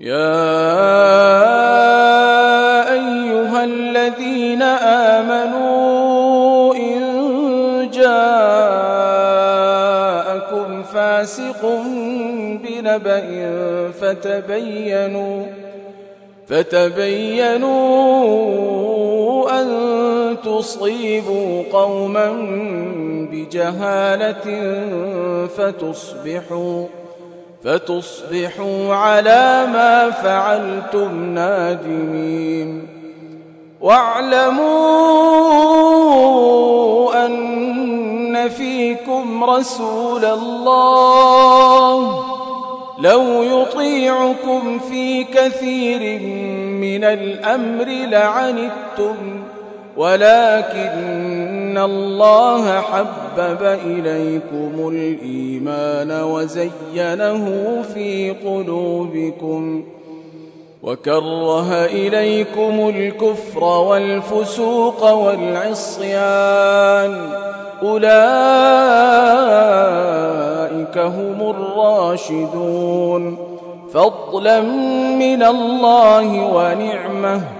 يا أيها الذين آمنوا إن جاءكم فاسق بنبأ فتبينوا فتبينوا أن تصيبوا قوما بجهالة فتصبحوا فتصبحوا على ما فعلتم نادمين واعلموا أن فيكم رسول الله لو يطيعكم في كثير من الأمر لعنتم ولكن الله حبب إليكم الإيمان وزينه في قلوبكم وكره إليكم الكفر والفسوق والعصيان أولئك هم الراشدون فضلا من الله ونعمة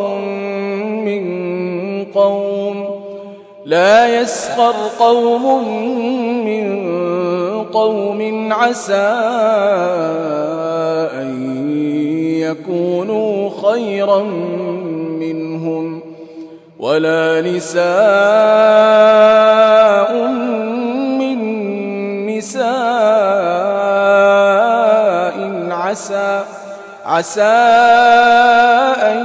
لا يسخر قوم من قوم عسى أن يكونوا خيرا منهم ولا نساء من نساء عسى عسى أن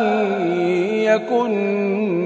يكن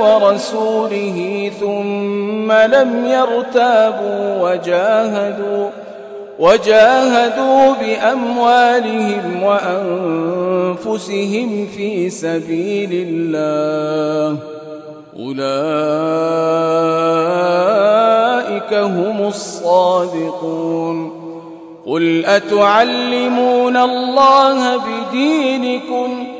ورسوله ثم لم يرتابوا وجاهدوا وجاهدوا بأموالهم وأنفسهم في سبيل الله. أولئك هم الصادقون. قل أتعلمون الله بدينكم؟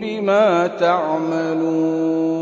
بما تعملون